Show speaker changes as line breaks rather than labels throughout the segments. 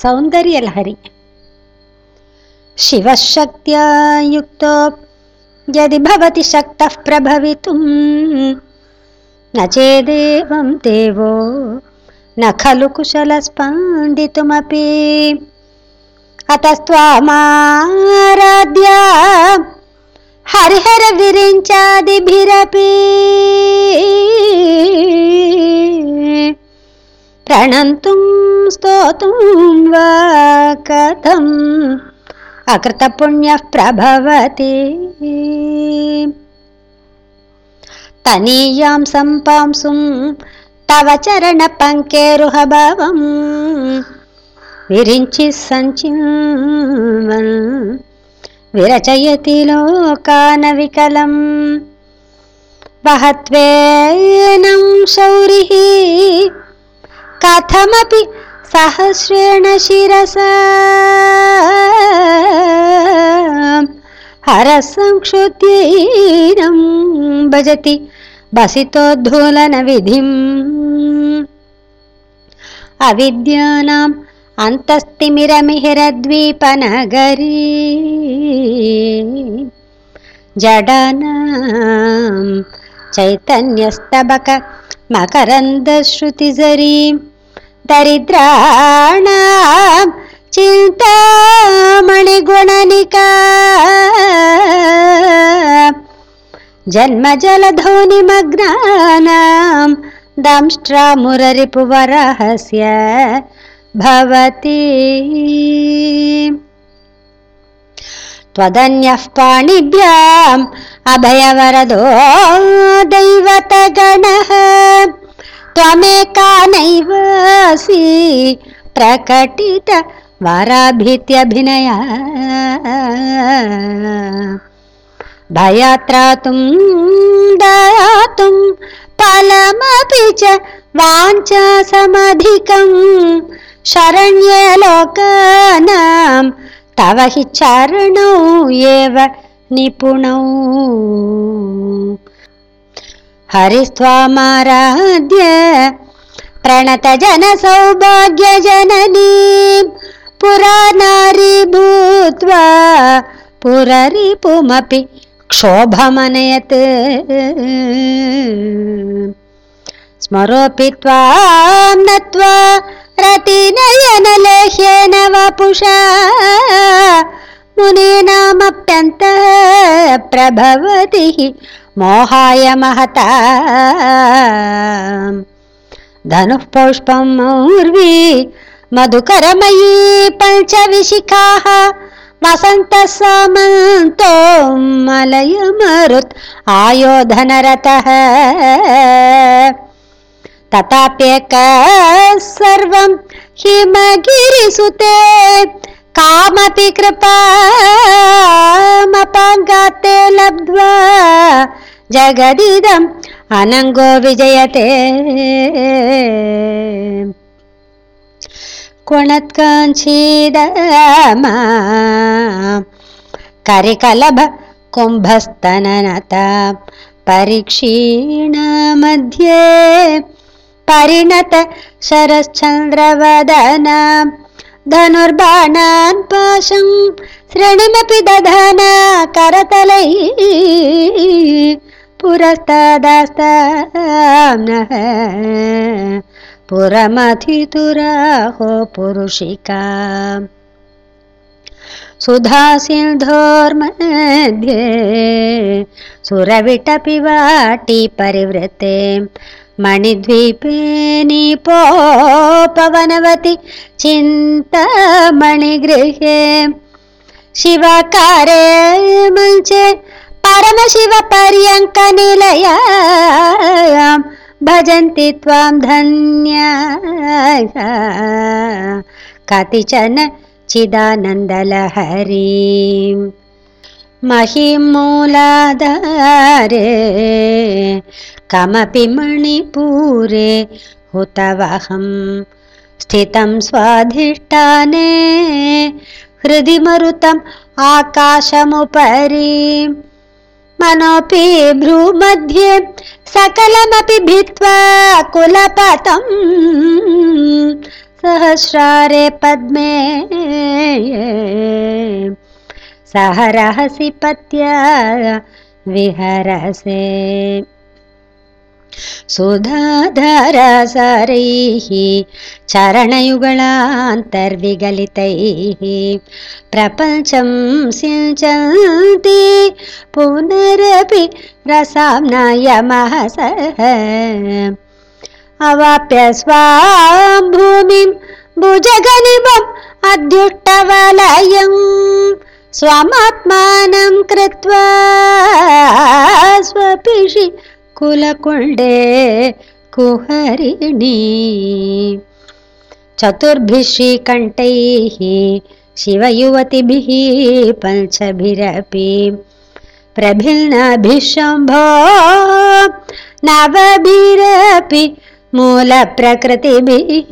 सौन्दर्यलहरी शिवशक्त्या युक्तो यदि भवति शक्तः प्रभवितुं न चेदेवं देवो न खलु कुशलस्पन्दितुमपि अतस्त्वामाराध्या हरिहरविरिञ्चादिभिरपि प्रणन्तुं स्तोतुं वा कथम् अकृतपुण्यः प्रभवति तनीयां सम्पांसुं तव चरणपङ्केरुहभवम् विरिञ्चि सञ्चिन्वन् विरचयति लोकानविकलम् वहत्वेनं शौरिः कथमपि सहस्रेण शिरसा हरसंक्षुत्यैनं भजति बसितोद्धूलनविधिम्। अविद्यानाम् अन्तस्तिमिरमिहिरद्वीपनगरी। जडानां चैतन्यस्तबक मकरन्दश्रुतिजरी दरिद्राणां चिन्तामणिगुणनिका जन्मजलधोनिमग्नानां दंष्ट्रामुररिपुवरहस्य भवति त्वदन्यः पाणिभ्याम् अभयवरदो दैवतगणः त्वमेका प्रकटित वराभीत्यभिनया। भयात्रातुं दातुं फलमपि च वाञ्छासमधिकं। शरण्यलोकानां तव हि चरणौ एव निपुणौ हरिस्त्वामाराध्य प्रणतजनसौभाग्यजननी पुरा नारी भूत्वा पुररिपुमपि क्षोभमनयत्। स्मरोऽपि त्वां नत्वा रतिनयनलेह्येन वपुषा मुनीनामप्यन्तः प्रभवति मोहाय महता। धनुः पौष्पं मौर्वी मधुकरमयी पञ्चविशिखाः। वसन्तः सामन्तो मलयमरुत् आयोधनरतः। तथाप्येकः सर्वं हिमगिरिसुते कामपि कृपामपाङ्गाते लब्ध्वा जगदिदम् अनङ्गो विजयते। कुणत्काञ्चीदमा करिकलभ कुम्भस्तननता परीक्षीणमध्ये परिणत शरश्चन्द्रवदन धनुर्बाणान् पाशं श्रेणिमपि दधन करतलैः पुरस्तदास्ताम्नः। पुरमथितुराहो पुरुषिका। सुधासिन्धोर्मध्ये सुरविटपि वाटी परिवृते मणिद्वीपे निपोपवनवति चिन्तामणिगृहे शिवकारे मञ्चे परमशिवपर्यङ्कनिलयां भजन्ति त्वां धन्या कतिचन चिदानन्दलहरीं महिमूलाधारे कमपि मणिपूरे हुतवहं। स्थितं स्वाधिष्ठाने हृदि मरुतम् आकाशमुपरि। मनोऽपि भ्रूमध्ये सकलमपि भित्त्वा कुलपतम् सहस्रारे पद्मे। सह रहसि पत्या विहरसे सुधाधरसरैः चरणयुगलान्तर्विगलितैः प्रपञ्चं सिञ्चन्ति पुनरपि रसाम्नायमः सः अवाप्य स्वां भूमिं भुजगनिवम् अध्युष्टवलयम् स्वमात्मानं कृत्वा स्वपिषि कुलकुण्डे कुहरिणी चतुर्भिः श्रीकण्ठैः शिवयुवतिभिः पञ्चभिरपि प्रभिन्नभिः शम्भो नवभिरपि मूलप्रकृतिभिः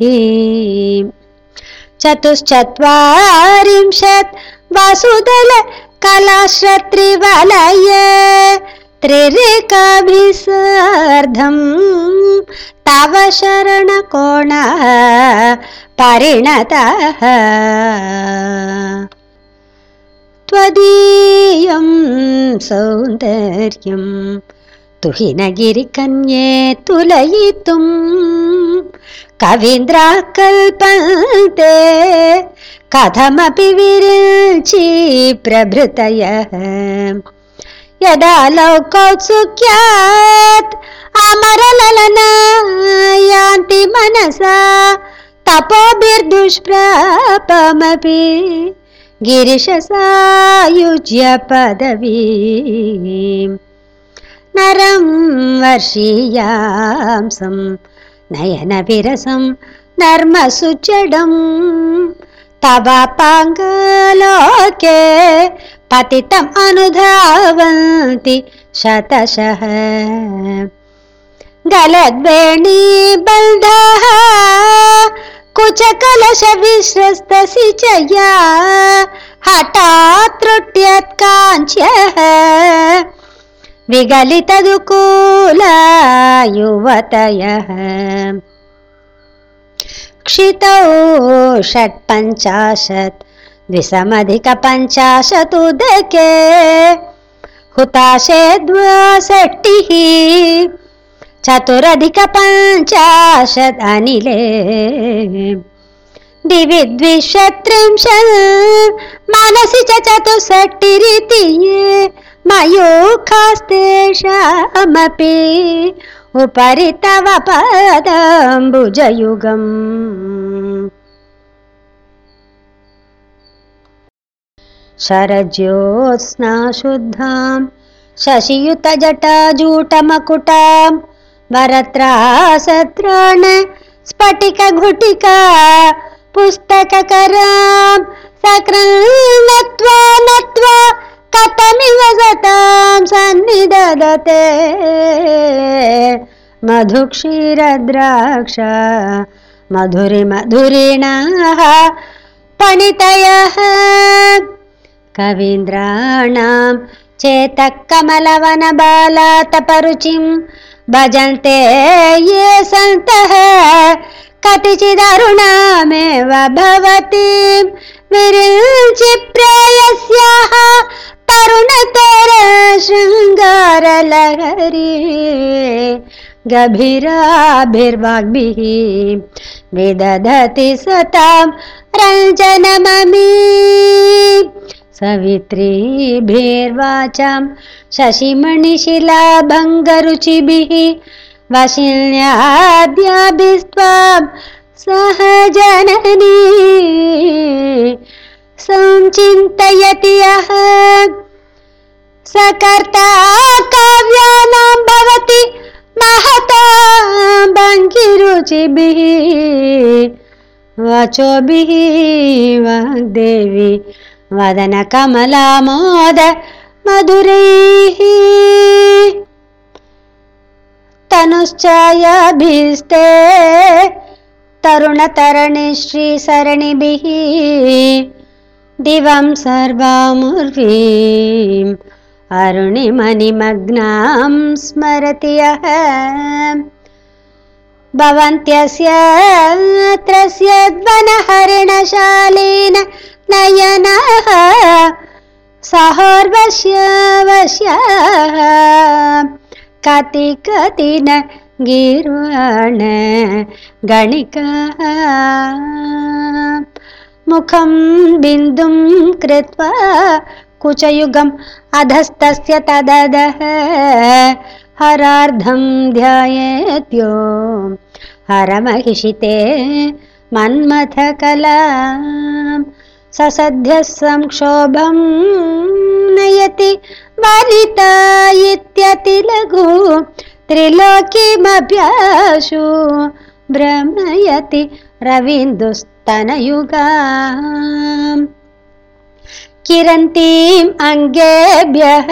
चतुश्चत्वारिंशत् वसुदल कलाश्रत्रिवलय त्रिरेकाभिसार्धं तव शरणकोणः परिणतः त्वदीयं सौन्दर्यं तुहिनगिरिकन्ये तुलयितुं कवीन्द्राः कल्पन्ते कथमपि विरिञ्चि प्रभृतयः यदा लौकौत्सुक्यात् अमरललना यान्ति मनसा तपोभिर्दुष्प्रापमपि गिरिशसायुज्य पदवी नरं वर्षीयांसं नयनविरसं नर्मसुजडम् तवापाङ्गलोके पतितम् अनुधावन्ति शतशः। गलद्वेणीबन्धः कुचकलशविश्रस्तसि च या हठात् त्रुट्यत्काञ्च्यः विगलितदुकूला युवतयः क्षितौ षट्पञ्चाशत् द्विसमधिकपञ्चाशदुदके हुताशे द्वाषष्टिः चतुरधिकपञ्चाशत् अनिले। दिवि द्विषत्रिंशत् मनसि च चतुष्षष्टिरिति मयूखास्तेषामपि उपरि तव पदम्बुजयुगम् शरज्योत्स्ना शुद्धां शशियुतजटाजूटमकुटां वरत्रासत्राण स्फटिकघुटिका पुस्तककरां सकृन्नत्वा नत्वा कथमिव सतां सन्निदधते। मधुक्षीरद्राक्ष मधुरिमधुरिणाः पणितयः कवीन्द्राणां चेतः कमलवनबालातपरुचिं भजन्ते ये सन्तः। कतिचिदरुणामेव भवतीं। विरिञ्चि प्रेयस्याः तरुणतर शृङ्गारलहरी। गभीराभिर्वाग्भिः विदधति सतां रञ्जनममी सवित्रीभिर्वाचां शशिमणिशिलाभङ्गरुचिभिः वशिन्याद्याभिस्त्वां सह जननी संचिन्तयति यः सकर्ता काव्यानां भवति महता भङ्गिरुचिभिः। वचोभिः वाग्देवी वदनकमलामोद मधुरैः। तनुश्चायाभिस्ते तरुणतरणि श्रीसरणिभिः दिवं सर्वामुर्वीम् अरुणिमणिमग्नां स्मरति यः। भवन्त्यस्य ध्वनहरिणशालीन नयनः सहोर्वश्य वश्य कति कति न गिर्वाण गणिका। मुखं बिन्दुं कृत्वा कुचयुगम् अधस्तस्य तददः हरार्धं ध्यायेत्यो हरमहिषिते मन्मथकला ससद्यः संक्षोभं नयति वनिता इत्यतिलघु त्रिलोकीमभ्याशु भ्रमयति रवीन्दुस्तनयुगा किरन्तीम् अङ्गेभ्यः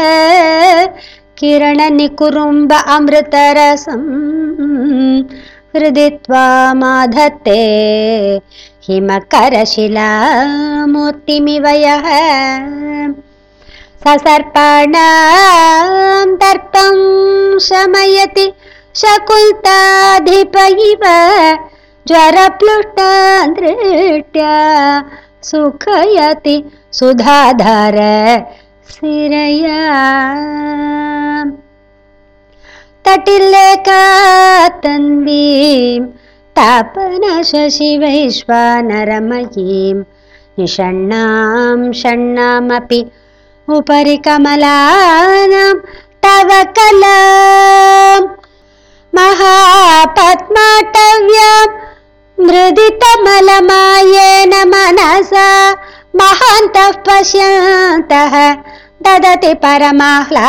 किरणनिकुरुम्ब अमृतरसम् हृदि त्वामाधत्ते हिमकरशिलामूर्तिमिव यः ससर्पाणां दर्पं शमयति शकुल्ताधिप इव ज्वरप्लुष्टादृष्ट्या सुखयति सुधाधर सिरया। तटिल्लेकातन्वीं तापनशशिवैश्वानरमयीं निषण्णां षण्णामपि उपरि कमलानां तव कलां महापद्माटव्यां मृदितमलमायेन मनसा महान्तः पश्यन्तः ददति परमाह्लादलहरीं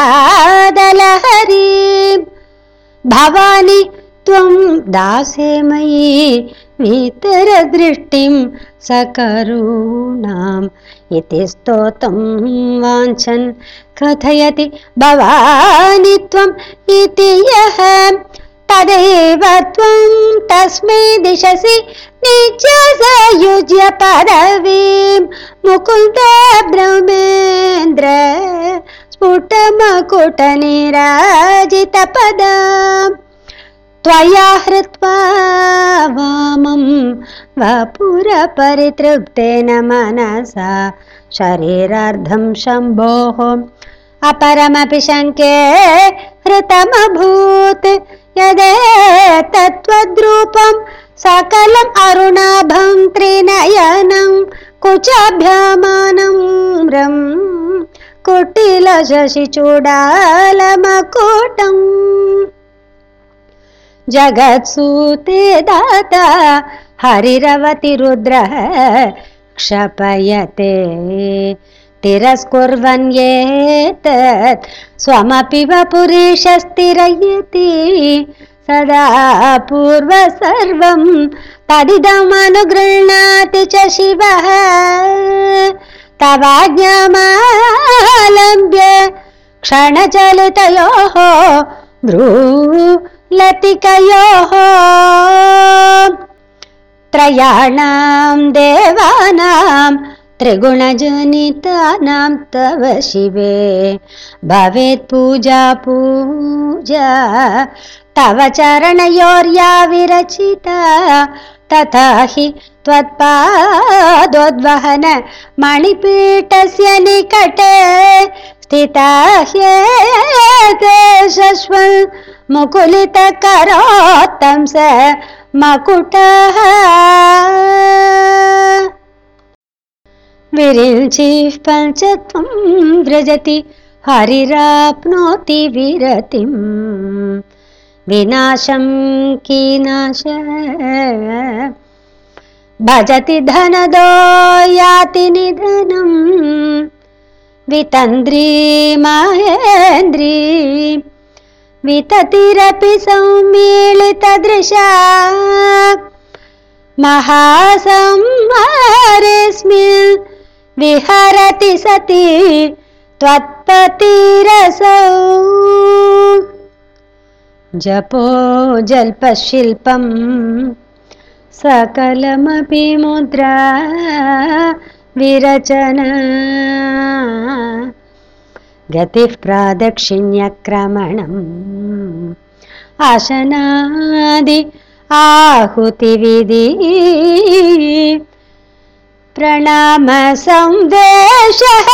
भवानि त्वं दासे मयि वितरदृष्टिं सकरूणाम्। इति स्तोतं वाञ्छन् कथयति भवानि त्वम् इति यः। तदेव त्वं तस्मै दिशसि नित्यसयुज्य पदवीं। मुकुन्द ब्रह्मेन्द्र स्फुटमकुटनिराजितपदाम् त्वया हृत्वा वामं वपुरपरितृप्तेन मनसा शरीरार्धं शम्भोः। अपरमपि शङ्के हृतमभूत्। यदेतत्त्वद्रूपं सकलम् अरुणाभं त्रिनयनं कुचाभ्यमानं रं कुटिलशशिचूडालमकुटम् जगत्सूते दाता हरिरवति रुद्रः क्षपयते। तिरस्कुर्वन्येतत् स्वमपि वपुरीशस्तिरयति सदा पूर्व सर्वं तदिदमनुगृह्णाति च शिवः। तवाज्ञामालम्ब्य क्षणचलितयोः भ्रू लतिकयोः। त्रयाणां देवानां त्रिगुणजनितानां तव शिवे। भवेत् पूजा पूजा। तव चरणयोर्या विरचिता। तथा हि त्वत्पादोद्वहन मणिपीठस्य निकटे स्थिता ह्येते शश्वन् मुकुलितकरोत्तं स मकुटः। विरिञ्चिः पञ्चत्वं व्रजति हरिराप्नोति विरतिं। विनाशं कीनाश। भजति धनदो याति निधनम् वितन्द्री माहेन्द्री। विततिरपि सम्मीलितदृशा महासंहारेऽस्मिन् विहरति सति त्वत्पतिरसौ। जपो जल्पशिल्पं सकलमपि मुद्रा विरचना। गतिः प्रादक्षिण्यक्रमणम्। आसनादि आहुतिविधि। प्रणामसंवेशः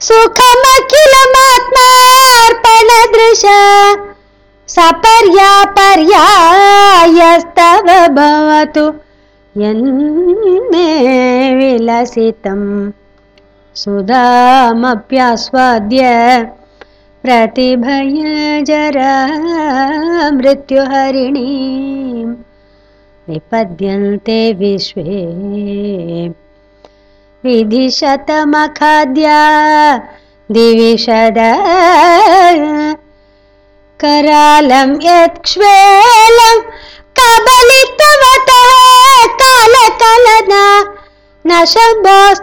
सुखमखिलमात्मार्पणदृश। सपर्यापर्यायस्तव भवतु यन्मे विलसितम् सुधामप्यास्वाद्य प्रतिभय जरा मृत्युहरिणी निपद्यन्ते विश्वे विधिशतमखाद्या दिविशद करालं यत्क्ष्वेलं कबलितवतः कालकलना न शम्भोस्तमूलं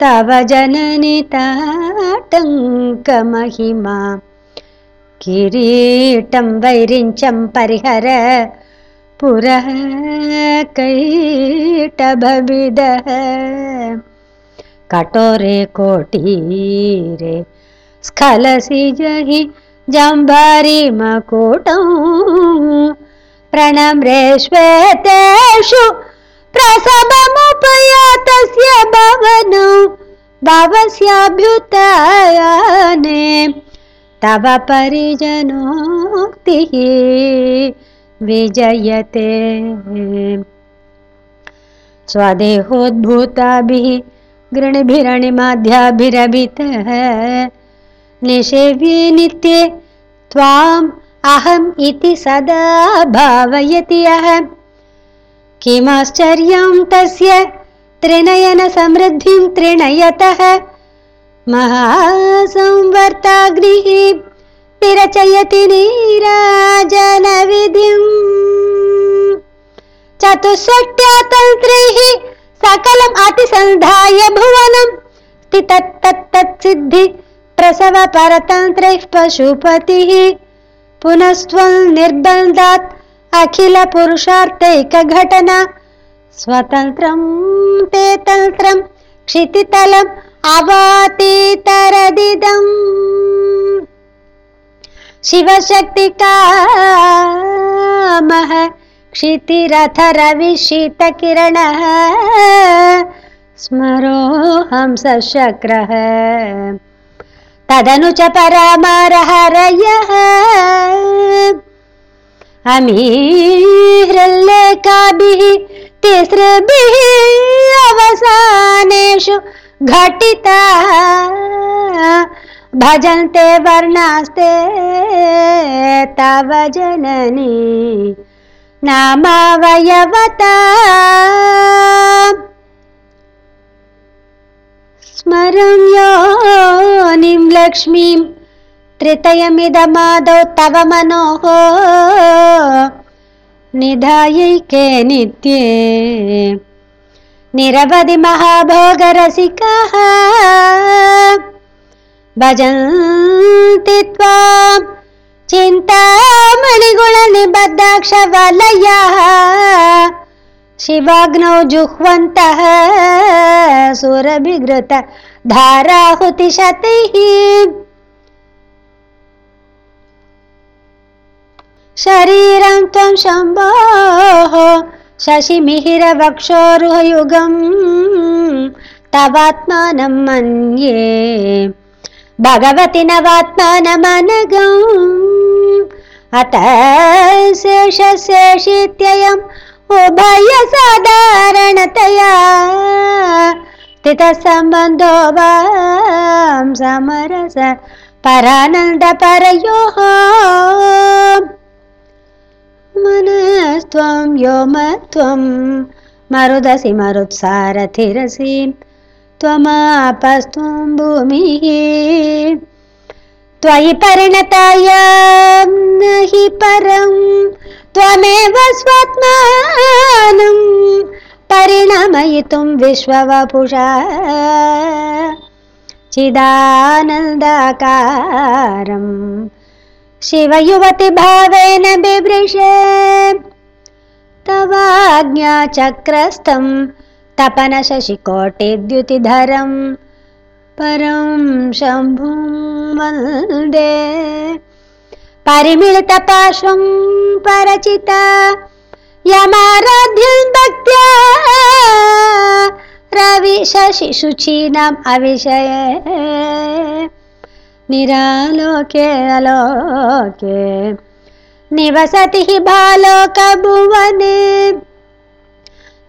तव जननि ताटङ्कमहिमा किरीटं वैरिञ्चं परिहर पुरः कैटभविदः कठोरे कोटीरे स्खलसि जहि जम्बारी मकुटौ प्रणम्रे श्वेतेषु प्रसवमुपयातस्य भवनौ तव परिजनोक्तिः विजयते। स्वदेहोद्भूताभिः गृणिभिरणिमाध्याभिरभितः निषेव्ये नित्ये त्वाम् अहम् इति सदा भावयति यः किमाश्चर्यं तस्य त्रिनयनसमृद्धिं त्रिणयतः। नीराजनविधिम्। चतुष्षट्यातन्त्रैः सकलम् अतिसन्धाय भुवनं स्थितत्तत्तत्सिद्धि प्रसव परतन्त्रैः पशुपतिः पुनस्त्वं निर्बन्धात् अखिलपुरुषार्थैकघटना। स्वतन्त्रं ते तन्त्रं क्षितितलम् अवातितरदिदम्। शिवशक्तिकामः क्षितिरथरविशीतकिरणः। स्मरोऽहं सशक्रः तदनु च परामारहरयः। अमीहृल्लेखाभिः तिसृभिः अवसानेषु घटिता। भजन्ते वर्णास्ते तव जननी। नामावयवता स्मरं लक्ष्मीं त्रितयमिदमादौ तव मनोः निधायैके नित्ये। निरवधि महाभोगरसिकाः भजन्ति त्वां चिन्तामणिगुणनिबद्धाक्षवलयः शिवाग्नौ जुह्वन्तः सुरभिघृत धाराहुतिशतैः शरीरं त्वं शम्भोः शशिमिहिरवक्षोरुहयुगम् तवात्मानं मन्ये। भगवति नवात्मानमनगम् अतः शेषशेषित्ययम् उभयसाधारणतया स्थितसम्बन्धो वां समरस परानन्दपरयोः मनस्त्वं व्योमत्वं मरुदसि मरुत्सारथिरसि त्वमापस्त्वं भूमिः त्वयि परिणतायां हि परं त्वमेव स्वात्मानं परिणमयितुं विश्ववपुषा। चिदानन्दाकारम् शिवयुवति भावेन बिभृशे तवाज्ञाचक्रस्थं तपनशशिकोटिद्युतिधरं परं शम्भुं वन्दे। परिमिलितपार्श्वं परचिता यमाराध्यं भक्त्या। रविशशिशुचीनाम् अविषय। निरालोके अलोके। निवसति हि बालोकभुवने।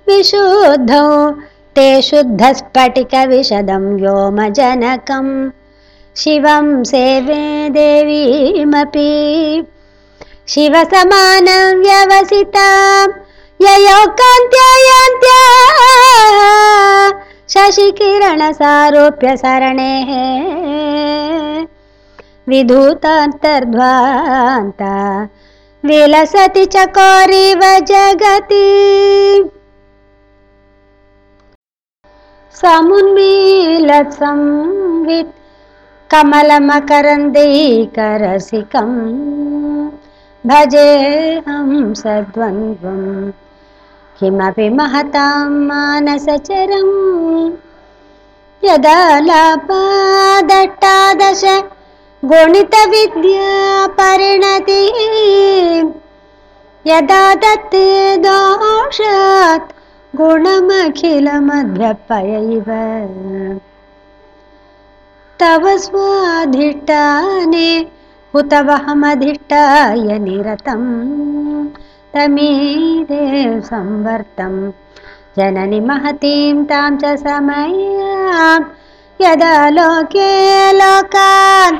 विशुद्धौ ते शुद्धस्फटिकविशदं व्योमजनकम्। शिवं सेवे देवीमपि। शिवसमानं व्यवसिता ययोकान्त्यायान्त्या। शशिकिरणसारूप्य सरणेः विधूतान्तर्ध्वान्ता। विलसति चकोरिव जगति समुन्मीलत्संवित् कमलमकरन्दैकरसिकम् भजेऽहं सद्वन्द्वं किमपि महतां मानसचरम् यदा लापादट्टादश गुणितविद्या परिणति यदा दत्ते दोषात् गुणमखिलमध्यपयैव तव स्वाधिष्ठाने हुतवहमधिष्ठाय निरतं तमीरे संवर्तं जननि महतीं तां च समयां यदा लोके लोकान्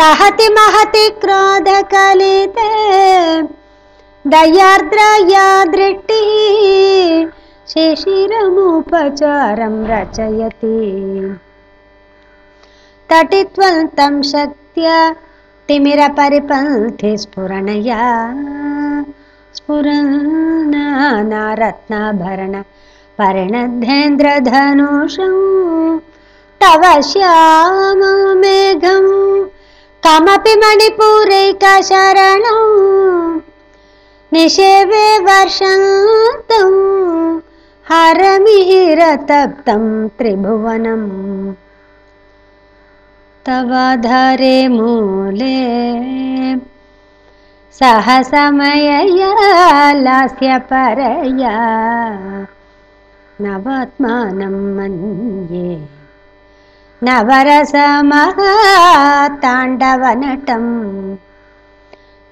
दहति महति क्रोधकलिते। दयार्द्रया दृष्टिः शिशिरमुपचारं रचयति। तटित्वन्तं शक्त्या तिमिरपरिपन्थि स्फुरणया। स्फुरन्नारत्नाभरण परिणध्येन्द्रधनुषं तव श्याममेघं कमपि मणिपुरैकशरणं निषेवे वर्षन्तं हरमिहिरतप्तं त्रिभुवनम् तवाधारे मूले सहसमयया लास्यपरया नवात्मानं मन्ये। नवरसमहाताण्डवनटम्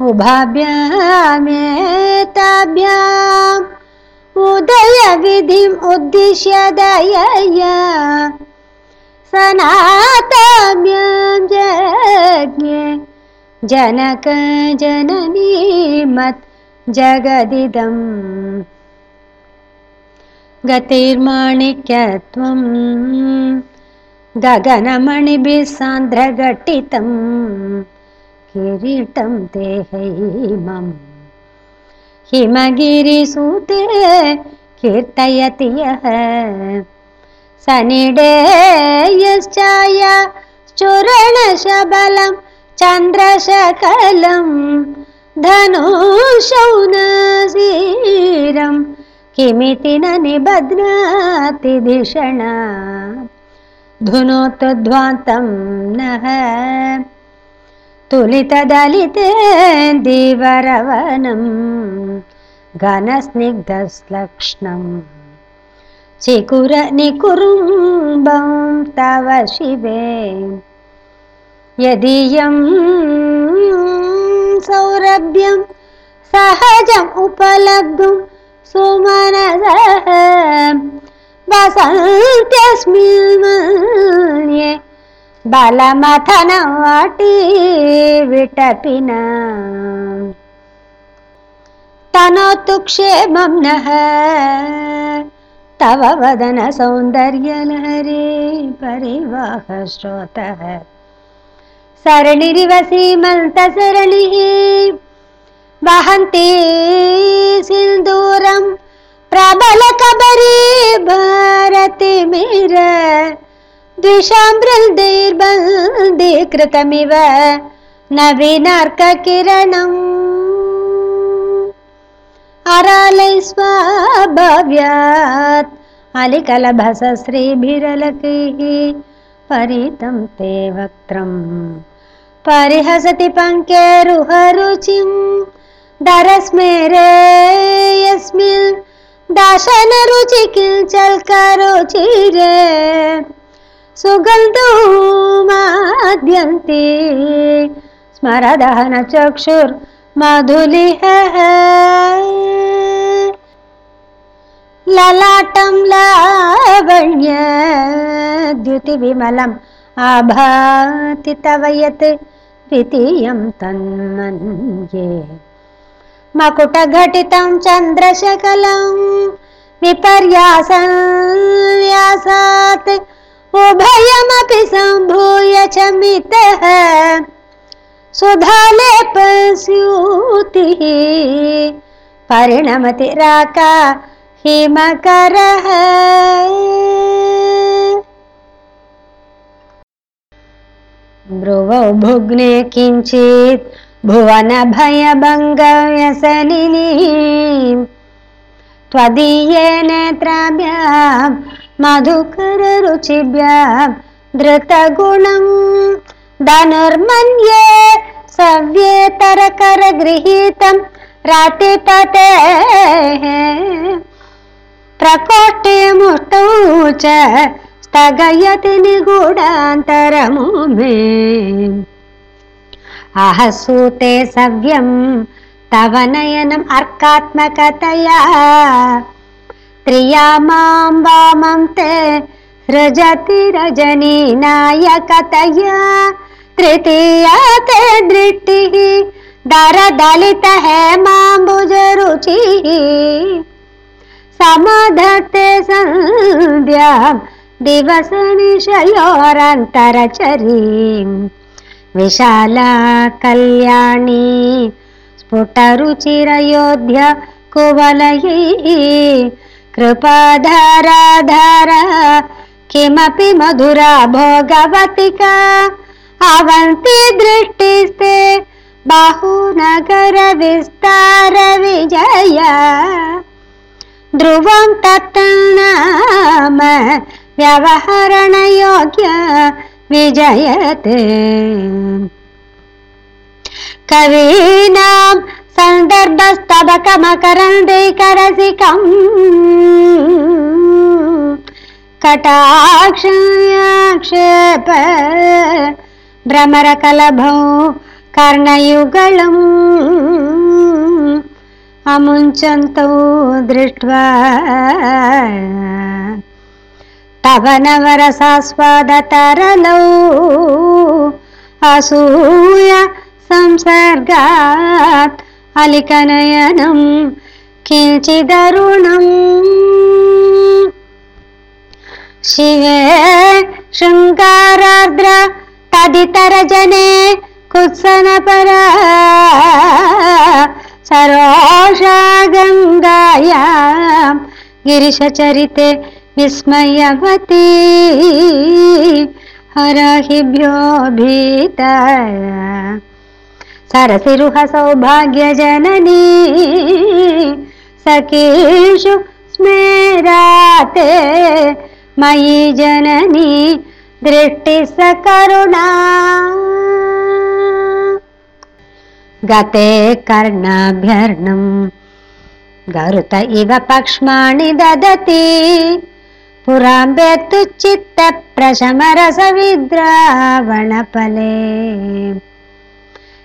उभाभ्यामेताभ्याम् उदयविधिम् उद्दिश्य दयया। सनाताभ्यां जज्ञे जनक जननी मत् जगदिदम्। गतिर्माणिक्यत्वं गगनमणिभिः सान्द्रघटितं किरीटं ते हैमम् हिमगिरिसूते कीर्तयति यः सनिडेयश्चाय चूरणशबलं चन्द्रशकलं धनुषौनसीरं किमिति न निबध्नाति धिषणा धुनोतध्वान्तं नः तुलितदलिते दिवरवनं घनस्निग्धश्लक्ष्णम् चिकुरनिकुरुम्बं तव शिवे यदीयं सौरभ्यं सहजम् उपलब्धुं सुमनसः। वसन्त्यस्मिन् बलमथनवाटी विटपिना। तनोतु क्षेमं नः। तव वदनसौन्दर्यलहरे परिवाहश्रोतः सरणिरिव सीमन्तसरणिः वहन्ति सिन्दूरं प्रबलकबरी भारतिमिर बृन्दैर्बन्दीकृतमिव नवीनार्ककिरणम्। अरालै स्वाभव्यात् अलिकलभसश्रीभिरलकैः परितं ते वक्त्रं। परिहसति पङ्केरुहरुचिं दरस्मेरे यस्मिन् दशनरुचि किञ्चल्करुचिरे सुगन्धो माद्यन्ते स्मरदहनचक्षुर्मधुलिह ललाटं लावण्य द्युतिविमलम् आभाति तव यत् द्वितीयं तन्मन्ये मकुटघटितं चन्द्रशकलं विपर्यासन्यासात् उभयमपि सम्भूय च मितः सुधालेपस्यूतिः परिणमति राका हिमकरः ब्रुवौ भुग्ने किञ्चित् भुवनभयभङ्गव्यसनिनी त्वदीये नेत्राभ्यां मधुकररुचिभ्यां धृतगुणं धनुर्मन्ये सव्येतरकरगृहीतं रातिपतेः प्रकोष्ठे मुष्टौ च स्थगयति निगूढान्तरमु मे अहसूते सव्यं तव नयनम् अर्कात्मकतया त्रिया मां वामं ते सृजति रजनी नायकतया। तृतीया ते दृष्टिः दरदलित हेमाम्बुजरुचिः समधत्ते सन्ध्यां दिवसनिशयोरन्तरचरीम् विशाला कल्याणी स्फुटरुचिरयोध्य कुवलयैः कृपाधाराधार किमपि मधुरा भोगवतिका। अवन्ति दृष्टिस्ते बाहुनगरविस्तार विजया। ध्रुवं तत्नाम व्यवहरणयोग्य विजयते। कवीनां సందర్భస్తకరసికం కటాక్షేప భ్రమర కలభం కర్ణయుగళం. అముంచంతో దృష్ట్వా తవ నవరసాస్వాదతరలౌ అసూయ సంసర్గాత్. अलिकनयनं किञ्चिदरुणम्। शिवे शृङ्गारार्द्र तदितरजने कुत्सनपरा। सरोषा गङ्गायां गिरिशचरिते विस्मयवती। हरहिभ्यो भीता सरसिरुह सौभाग्यजननी सखीषु स्मेराते मयि जननी दृष्टिः सकरुणा गते कर्णाभ्यर्णं गरुत इव पक्ष्माणि ददति। पुराम्बे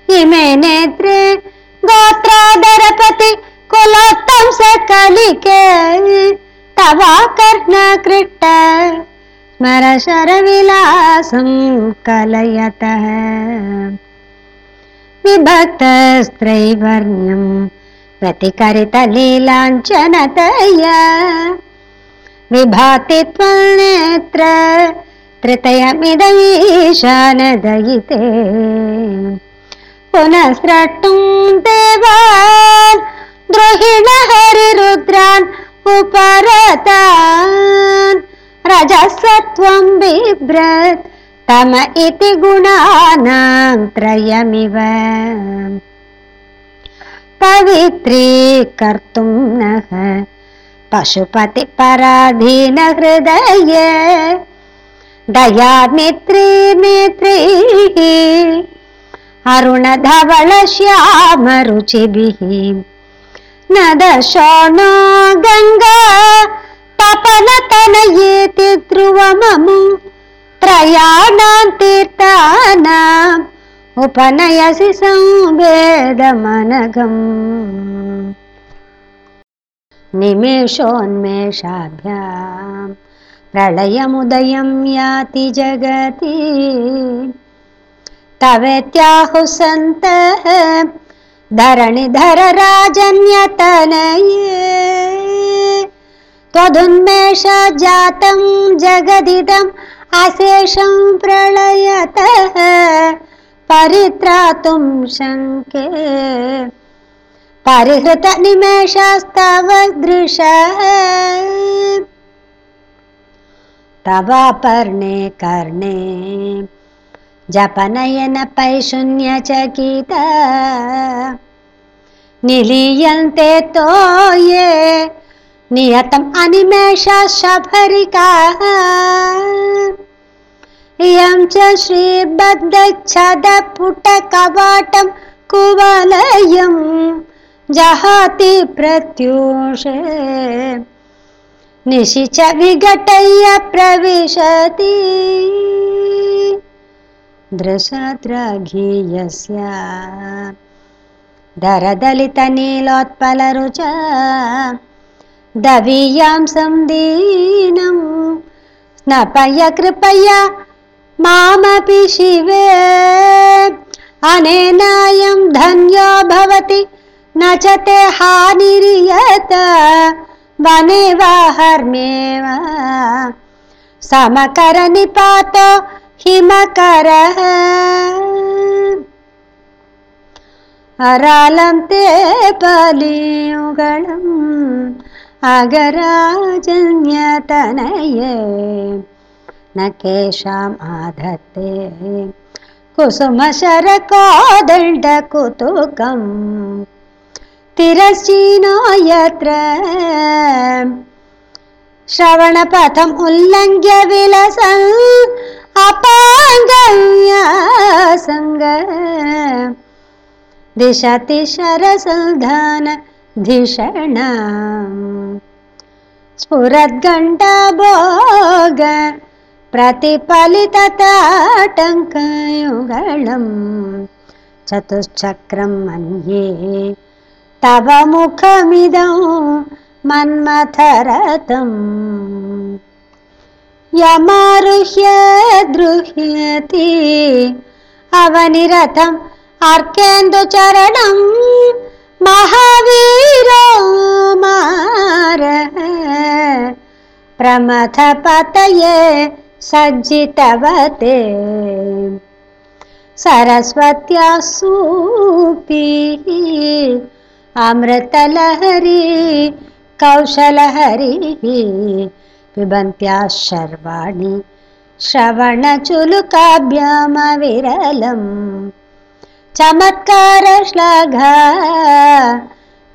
ಇಮೆ ನೇತ್ರೆ ಗೋತ್ರಾಧರಪತಿ ಕುಲೋತ್ತಂಸ ಕಲಿಕೆ తవ కర్ణ కృట్ట స్మర విలాసం కలయత. విభక్తస్త్రైవర్ణ్యం ప్రతికరిత లీలాంఛనతయ విభాతి త్వనేత్ర स्रष्टुं देवान् द्रोहिणहरिरुद्रान् उपरतान् रजसत्वं बिभ्रत् तम इति गुणानां त्रयमिव। पवित्रीकर्तुं नः पशुपतिपराधीनहृदय। दयामित्री नेत्रीः अरुणधवलश्यामरुचिभिः न दशोणो गङ्गा तपनतनयेति ध्रुवममु त्रयाणां तीर्थानाम् उपनयसि संवेदमनघम्। निमेषोन्मेषाभ्याम् प्रलयमुदयं याति जगति तवेत्याहुः सन्तः धरणिधर राजन्यतनये त्वदुन्मेष जातं जगदिदम् अशेषं प्रलयतः। परित्रातुं शङ्के। परिहृतनिमेषस्तव दृशः। तवापर्णे कर्णे जपनयन पैशून्यचकित निलीयन्ते तो ये नियतम् अनिमेषशफरिकाः इयं च श्रीबद्धच्छदपुटकवाटं कुवलयं जहाति प्रत्यूषे। च विघटय्य प्रविशति दृशद्रघीयस्य। दरदलितनीलोत्पलरुच। दवीयां सन्दीनं स्नपय कृपया मामपि शिवे। अनेनायं धन्यो भवति न च ते हानिर्यत। वने वा हर्म्येव समकरनिपातो हिमकरः। अरालं ते बलियुगळम् अगराजन्यतनये। न केषाम् आधत्ते। कुसुमशरकोदण्डकुतुकम्। तिरश्चीनो यत्र श्रवणपथम् उल्लङ्घ्य विलसन् अपाङ्गव्यासङ्ग दिशति शरसन्धान धिषण स्फुरद्गण्डभोग प्रतिफलितताटङ्कयुगळम् चतुश्चक्रं मन्ये तव मुखमिदं मन्मथरतम् यमारुह्य द्रुह्यति। अवनिरथम् अर्केन्दुचरणं महावीरो मारः। प्रमथपतये सज्जितवते। सरस्वत्या सूपिः अमृतलहरी कौशलहरिः पिबन्त्याः शर्वाणि श्रवणचुलुकाभ्यामविरलम्। चमत्कारश्लाघा।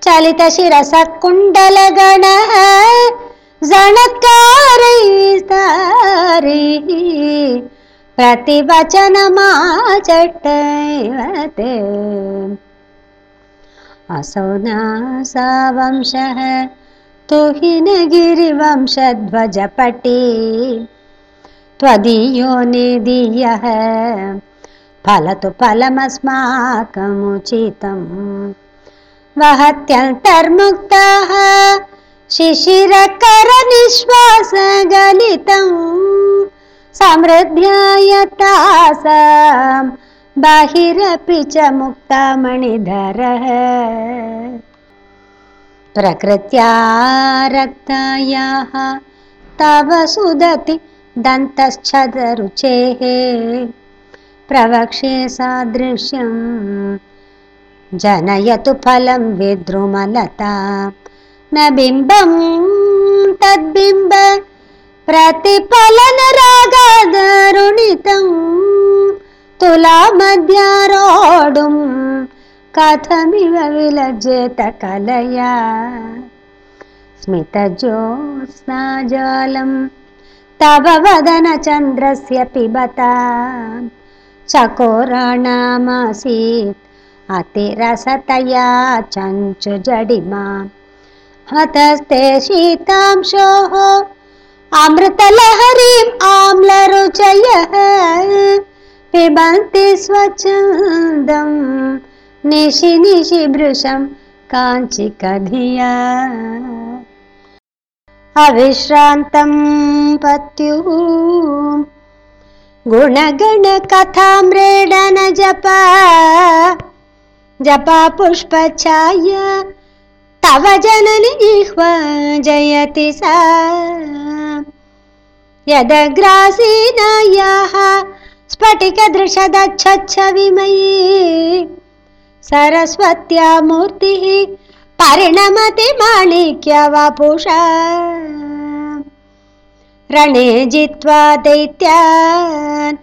चलितशिरसः कुण्डलगणः जणत्कारैस्तारैः प्रतिवचनमाचट्टैव ते असौ नासा वंशः तुहिनगिरिवंशध्वजपटी त्वदीयो निदीयः फलतु फलमस्माकमुचितम् वहत्यन्तर्मुक्ताः शिशिरकरनिश्वासगलितम् समृद्ध्यायतासां बहिरपि च मुक्तामणिधरः प्रकृत्या रक्तायाः तव सुदति दन्तश्छदरुचेः प्रवक्ष्ये सादृश्यं जनयतु फलं विद्रुमलता। न बिम्बं तद्बिम्ब प्रतिफलनरागादरुणितं तुलामध्यारोढुं कथमिव विलज्जेत कलया स्मितज्योत्स्नाजालं तव वदनचन्द्रस्य पिबता। चकोराणामासीत् अतिरसतया चञ्चुजडिमा। हतस्ते शीतांशोः अमृतलहरीम् आम्लरुचयः। पिबन्ति स्वच्छन्दं निशि निशि भृशं काञ्चिकधिया। अविश्रान्तं पत्युः। गुणगणकथाम्रेडन जपा जपा पुष्पछाय। तव जननि जिह्वा जयति सा। यदग्रासीनायाः स्फटिकदृशदच्छच्छविमयी सरस्वत्या मूर्तिः परिणमति माणिक्यवपुषा रणे जित्वा दैत्यान्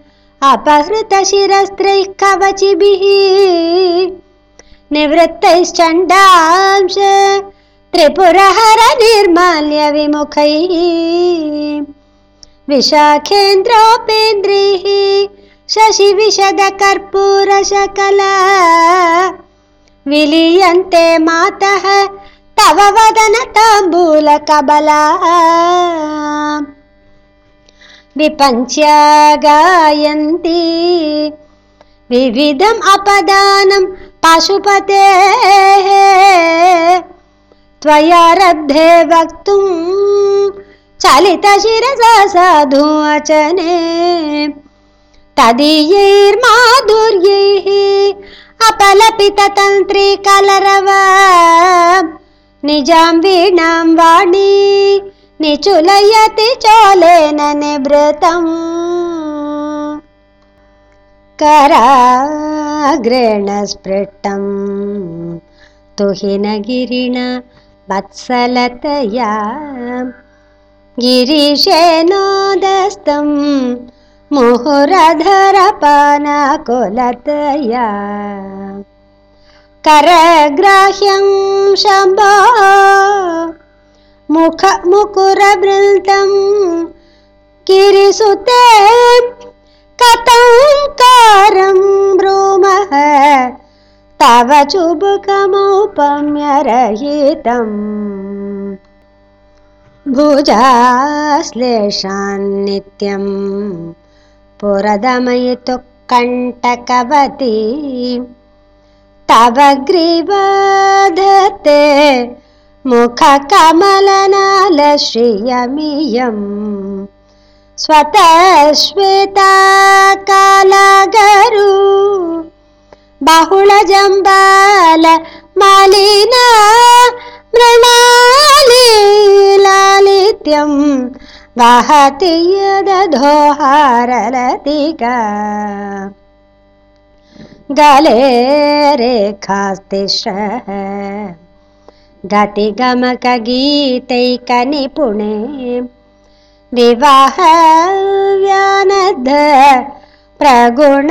अपहृतशिरस्त्रैः कवचिभिः। निवृत्तैश्चण्डांश त्रिपुरहर निर्माल्य विमुखैः विशाखेन्द्रोपेन्द्रैः शशिविशदकर्पूरशकला विलीयन्ते मातः तव वदन ताम्बूलकबला विपञ्च्या गायन्ति विविधम् अपदानं पशुपतेः त्वया रब्धे वक्तुं चलितशिरसा साधु वचने तदीयैर्माधुर्यैः अपलपिततन्त्रीकलरव निजां वीणां वाणी निचुलयति चोलेन निवृतम् कराग्रेण स्पृष्टं तुहिनगिरिण वत्सलतया गिरीशेनोदस्तं मुहुरधरपानाकुलतया। करग्राह्यं शम्भो मुख मुकुरवृन्तं गिरिसुते कथं कारं ब्रूमः तव चुबुकमौपम्यरहितम्। भुजाश्लेषान्नित्यं पुरदमयितु कण्टकवती तव ग्रीवधते मुखकमलनालश्रियमियम् स्वतः कालागरु बहुलजम्बाल मालिना मृणालीलालित्यं वहति यदधोहारलतिका गले रेखास्तिश्रः गतिगमकगीतैकनिपुणे विवाहव्यानद्ध प्रगुणगुणसङ्ख्या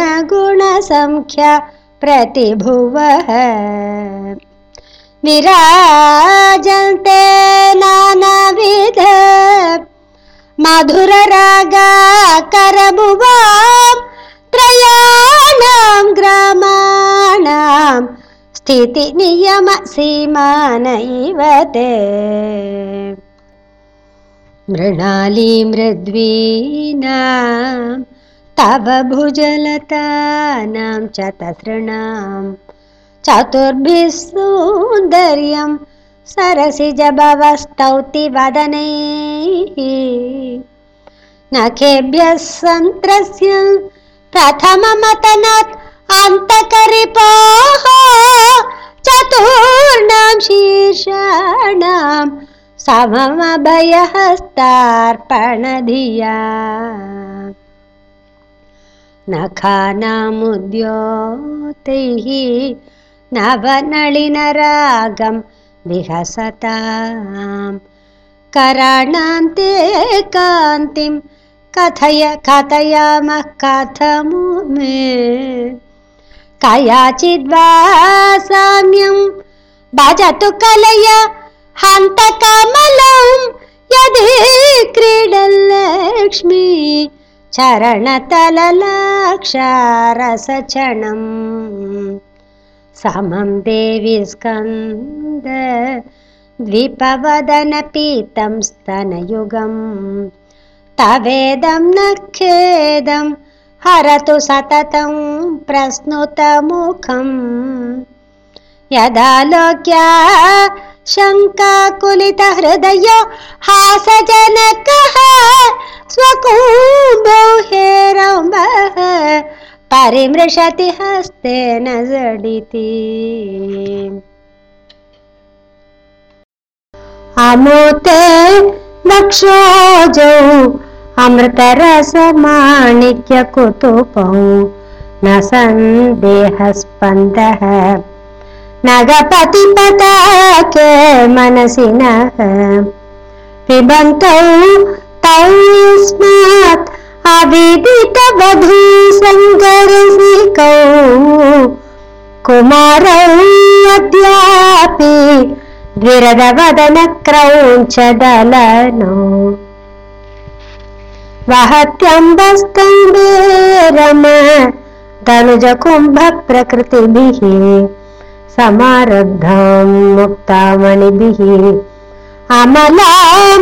प्रतिभुवः। विराजन्ते नानाविध मधुररागाकरभुवां त्रयाणां ग्रामाणां स्थितिनियमसीमान इव ते मृणाली मृद्वीनां तव भुजलतानां च तसृणां चतुर्भिः सौन्दर्यं सरसिजभवस्तौति वदनैः। नखेभ्यः सन्त्रस्य प्रथममतनात् अन्तकरिपाः चतुर्णां शीर्षाणां सममभयहस्तार्पणधिया। नखानामुद्योतैः नवनलिनरागं विहसतां कराणां ते कान्तिं कथय कथयामः कथमु मे कयाचिद्वा साम्यं भजतु कलया हन्तकमलं यदि क्रीडल्लक्ष्मी चरणतललाक्षारसचणम् समं देवि स्कन्द द्विपवदनपीतं स्तनयुगम् तवेदं न खेदं हरतु सततं प्रस्नुतमुखम् यदालोक्या शङ्काकुलितहृदयो हासजनकः स्वकुम्भो हेरम्बः परिमृशति हस्तेन जडिति अमोते नक्षोजौ अमृतरसमाणिक्यकुतुपौ न सन्देहस्पन्दः नगपतिपताके मनसि नः पिबन्तौ तौ स्मात् अविदितवधू सङ्गरसिकौ कुमारौ अद्यापि द्विरदवदनक्रौञ्चदलनौ वहत्यम्बस्तम्बेरम तनुजकुम्भप्रकृतिभिः समारब्धां मुक्तामणिभिः अमलां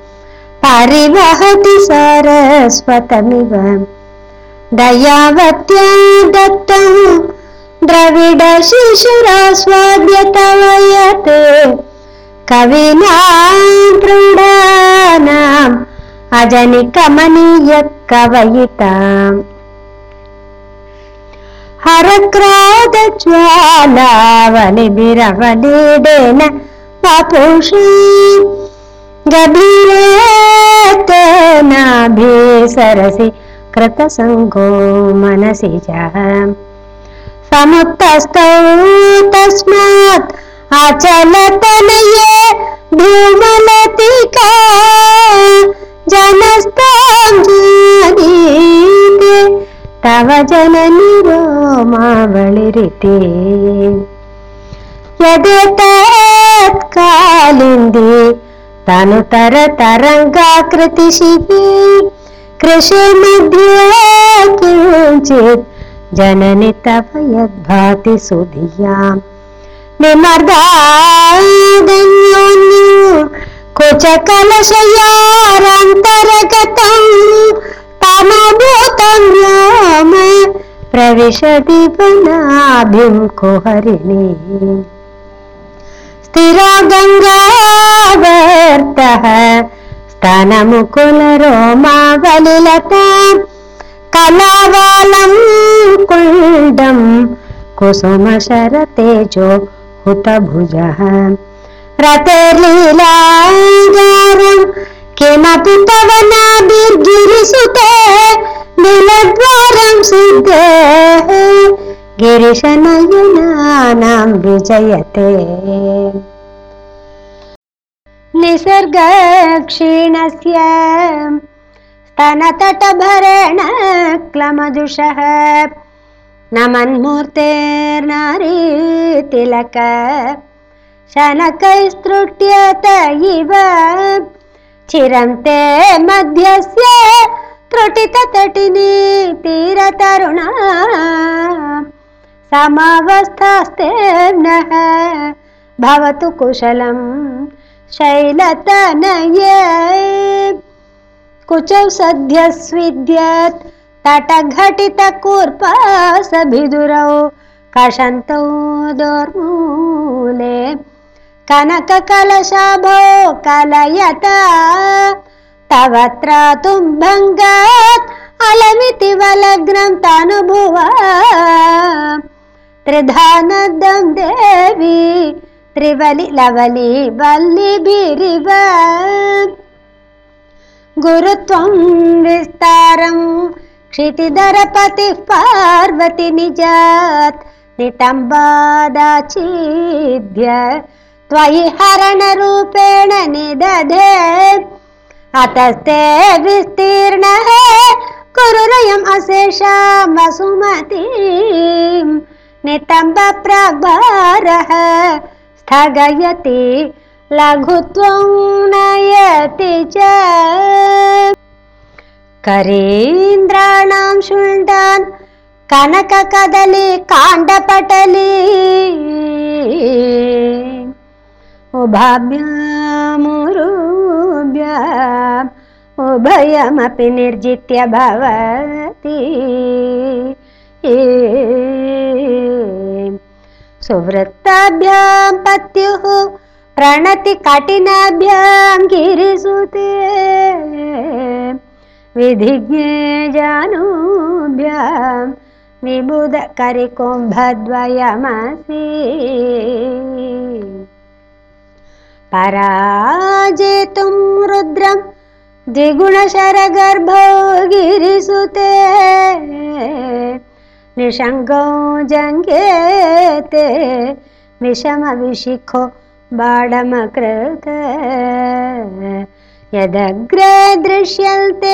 పరివహతి సారస్వతమివ. దయావత్యా దత్తం ద్రవిడ శిశురాస్వాద్యతవయత్ కవినా దృఢానాం అజని కమనీయ కవయితాం హరక్రాద జ్వాలావలి బిరవలీడేన వపుషీ గభీరేతనాభే సరసి కృత సంగో మనసి చ. సముత్తస్థౌ తస్మాత్ అచలతనయే భూమలతికా. జనస్తాం జాగీతే తవ జనని రోమావళిరితే యదే తత్కాలిందే తను తర తరంగా కృతిశిపి కృషి కించిత్ జనని తవ యద్భాతి సుధియాం. నిమర్దాదన్యోన్యు కుచ కలశయారంతరగతం తమభూతం రామ కుహరిణి. స్థిర గంగా ప్రవర్తః స్తనము కుల రోమావలిలత కళావాలం కుండం కుసుమ శరతేజో హుతభుజః రతర్లీలాంగారం కిమపి పవనాభిర్గిరిసుతే నీలద్వారం సిద్ధే गिरिशनयनानां विजयते निसर्गक्षीणस्य स्तनतटभरेण क्लमजुषः नमन्मूर्तेर्नारीतिलक शनकैस्तृट्यत इव चिरन्ते मध्यस्य त्रुटिततटिनी तीरतरुणा समावस्थास्ते नः भवतु कुशलं शैलतनये। कुचौ सद्यस्विद्यत् तटघटितकूर्पासभिदुरौ कषन्तौ दोर्मूले। कनककलशाभो कलयत तव त्रातुं भङ्गात् अलमिति वलग्नं तनुभुव। त्रिधानदं देवी त्रिवलि लवली वल्लिभिरिव गुरुत्वं विस्तारं क्षितिधरपतिः पार्वति निजात्। नितम्बादाचीभ्य त्वयि हरणरूपेण निदधे। अतस्ते विस्तीर्णः कुरुरयम् अशेषां वसुमतीम्। नितम्बप्रभारः स्थगयति लघुत्वं नयति च। करीन्द्राणां शुण्डान् कनककदली काण्डपटली। उभाभ्यामुरुभ्याम् उभयमपि निर्जित्य भवति सुवृत्ताभ्यां पत्युः प्रणति कठिनाभ्यां गिरिसुते। विधिज्ञे जानुभ्यां विबुधकरिकुम्भद्वयमसि पराजेतुं रुद्रं द्विगुणशरगर्भो गिरिसुते निषङ्गो जङ्गेते विषमविशिखो बाडमकृत। यदग्रे दृश्यन्ते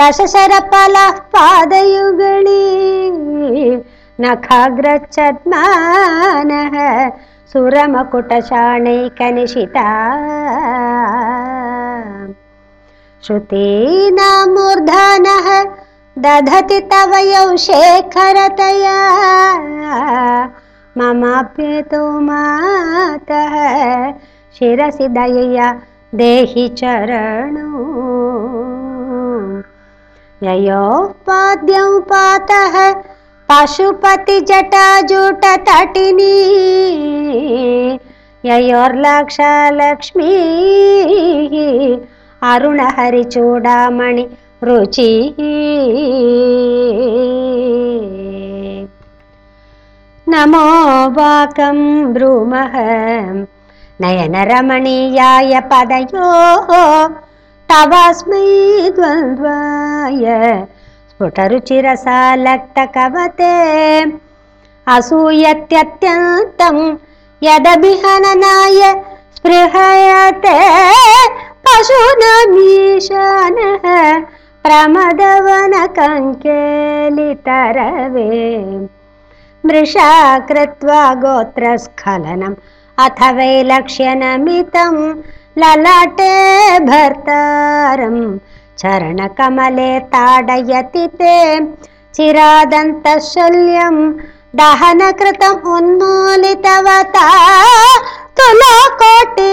दशशरफलः पादयुगणी नखाग्रच्छद्मानः सुरमकुटशाणैकनिशिता श्रुतीनां मूर्धनः दधति तव यौ शेखरतया। ममाप्यतो मातः शिरसि दयया देहि चरणो। ययोः पाद्यौ पातः पशुपतिजटाजूटतटिनी। ययोर्लक्षलक्ष्मीः अरुणहरिचूडामणि రుచి నమో వాకం బ్రూమహం నయనరమణీయాయ పదయో తవాస్మై ద్వంద్వాయ స్ఫుట రుచిరసాలక్తకవతే అసూయత్యత్యంతం యదభిహననాయ స్పృహయతే పశునమీశానః प्रमदवनकङ्केलितरवे। मृषा कृत्वा गोत्रस्खलनम्। अथ वैलक्ष्यनमितं ललाटे भर्तारं। चरणकमले ताडयति ते। चिरादन्तशल्यं दहनकृतम् उन्मूलितवता। तुलाकोटिक्वाणैः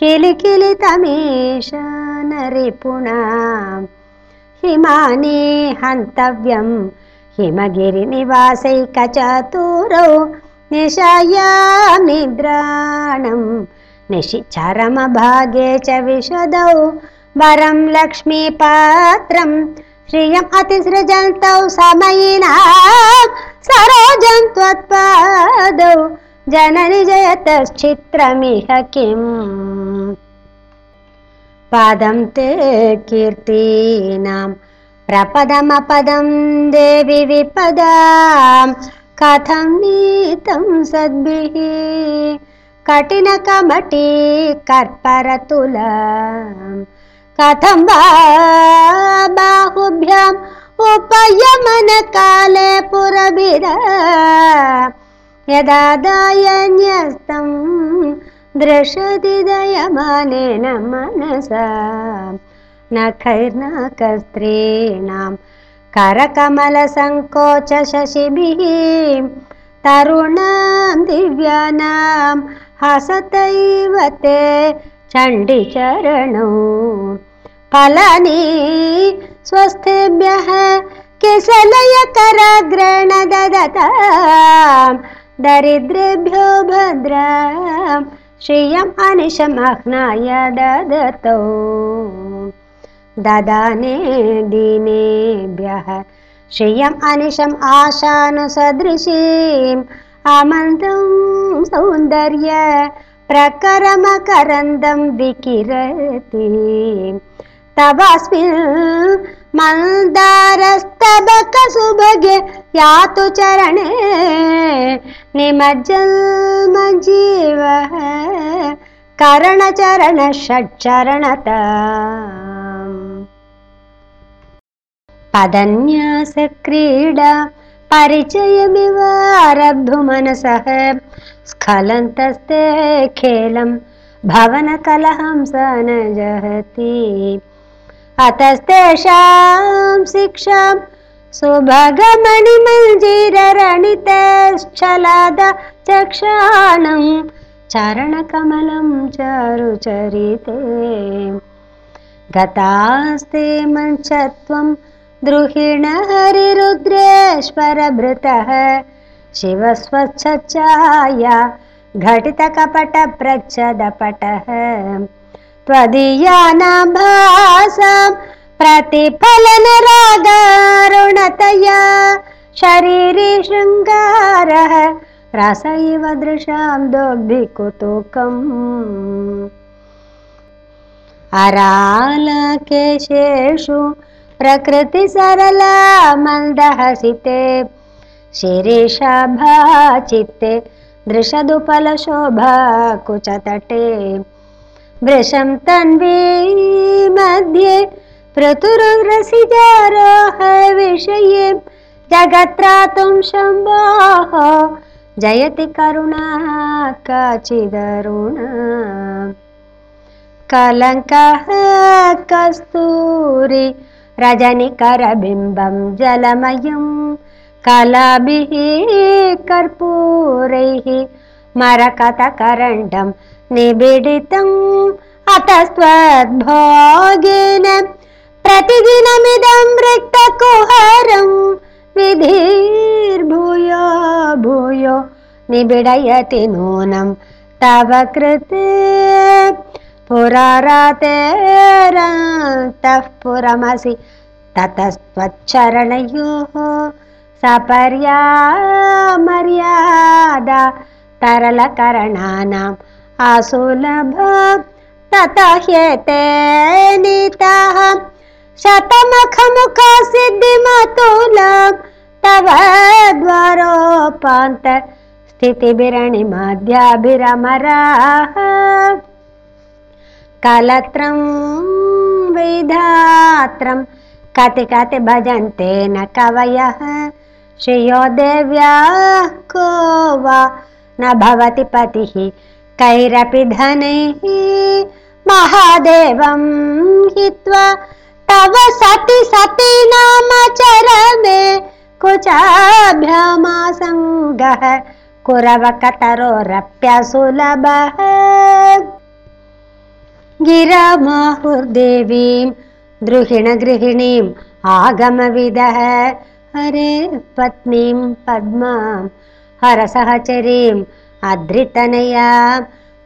किलिकिलितमीशानरिपुणा हिमानि हन्तव्यं हिमगिरिनिवासैकचतुरौ निशायां निद्राणं निशिचरमभागे च विशदौ वरं लक्ष्मीपात्रं श्रियम् अतिसृजन्तौ समयिनां सरोजं त्वत्पादौ जननि जयतश्चित्रमिह किम् पादं ते कीर्तीनां प्रपदमपदं देवि विपदां कथं नीतं सद्भिः कठिनकमटी कर्परतुलां कथं वा बाहुभ्याम् उपयमनकाले पुरभिरा यदा दायन्यस्तं दृशति दयमानेन मनसा। नखैर्नाकस्त्रीणां करकमलसङ्कोचशशिभिः तरुणां दिव्यानां हसतैव ते चण्डिचरणौ। फलानि स्वस्थेभ्यः किसलयकराग्रेण ददतां दरिद्रेभ्यो भद्रां श्रियम् अनिशमह्नाय ददतौ। ददाने दीनेभ्यः श्रियम् अनिशम् आशानुसदृशीम् आमन्तं सौन्दर्य प्रकरमकरन्दं विकिरति। तवास्मिन् मन्दारस्तबकसुभगे यातु चरणे निमज्जन्मजीवः करणचरण षट्चरणता पदन्यासक्रीडा परिचयमिव आरब्धुमनसः स्खलन्तस्ते खेलं भवनकलहं स न जहति अतस्तेषां शिक्षां सुभगमणिमञ्जीररणितश्चलाद चक्षाणं चरणकमलं चारुचरिते। गतास्ते मञ्चत्वं द्रुहिण हरिरुद्रेश्वरभृतः शिवस्वच्छाया घटितकपटप्रच्छदपटः। त्वदीयानाभासां प्रतिफलनरागारुणतया शरीरे शृङ्गारः रस इव दृशां दोग्धिकुतुकम् अरालकेशेषु प्रकृतिसरला मन्दहसिते शिरीषाभा चित्ते दृशदुपलशोभा कुचतटे वृषं तन्वी मध्ये विषये जगत्रातुं शम्भोः जयति करुणा काचिदरुणा कलङ्कः कस्तूरि रजनिकरबिम्बं जलमयं कलाभिः कर्पूरैः मरकतकरण्डं निबिडितम् अतस्त्वद्भोगेन प्रतिदिनमिदं रिक्तकुहरं विधिर्भूयो भूयो निबिडयति नूनं तव कृते पुरारातेरन्तः पुरमसि ततस्त्वच्चरणयोः सपर्या मर्यादा तरलकरणानाम् असुलभ ततः ह्येते नीताः शतमखमुखा सिद्धिमतुलं तव द्वारोपान्त स्थितिभिरणिमाध्याभिरमराः कलत्रं विधात्रं कति कति भजन्ते न कवयः। श्रियो देव्याः को वा न भवति पतिः। कैरपि धनैः महादेवं हित्वा तव सति सति नाम चरमे कुचाभ्यामासङ्गः कुरवकतरोरप्यसुलभः। गिरामाहुर्देवीं द्रुहिणगृहिणीम् आगमविदः। हरे पत्नीं पद्मां हरसहचरीम् अद्रितनया।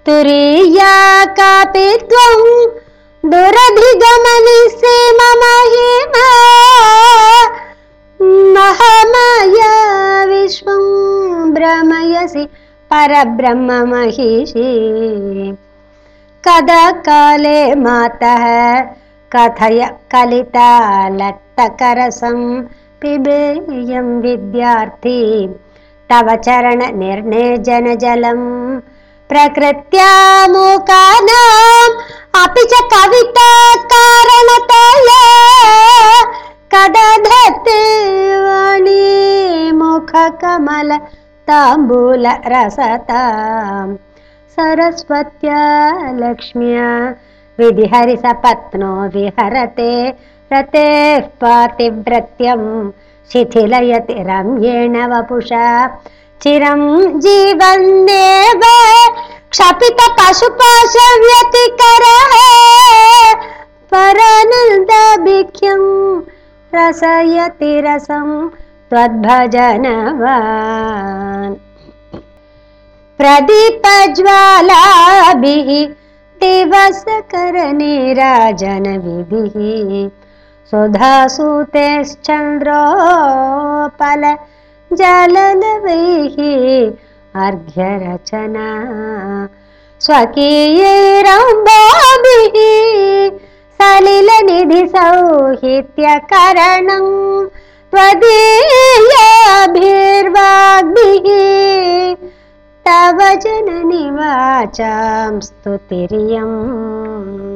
तुरीया कापि त्वं दुरधिगमनिसे मम हेमा। महामाया विश्वं भ्रमयसि परब्रह्ममहिषी। कदा काले मातः कथय कलितालक्तकरसं पिबेयं विद्यार्थी। तव चरणनिर्णेजनजलं अपि च कविता कारणतया कदा धत्ते वाणी मुखकमल ताम्बूलरसताम्। सरस्वत्या लक्ष्म्या विधिहरिसपत्नो विहरते रतेः पातिव्रत्यं शिथिलयति रम्येण वपुषा चिरं जीवन्नेव क्षपितपशुपाशव्यतिकरः परानन्दाभिख्यं रसयति रसं त्वद्भजनवान्। प्रदीपज्वालाभिः दिवसकरनीराजनविधिः सुधासूतेश्चन्द्रोपल जललवैः अर्घ्यरचना। स्वकीयैरम्बाभिः सलिलनिधिसौष्ठवैः पौरोहित्यकरणं त्वदीयाभिर्वाग्भिः तव जननि वाचां स्तुतिर्यम्